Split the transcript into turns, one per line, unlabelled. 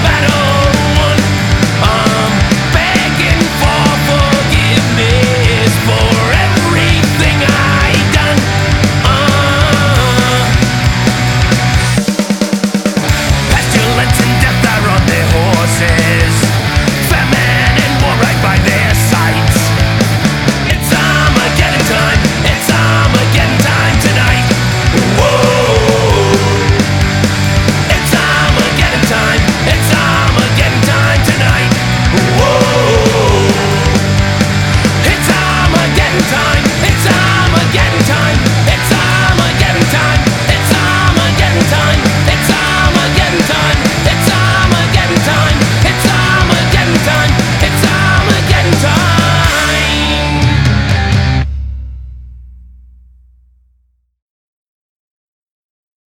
battle.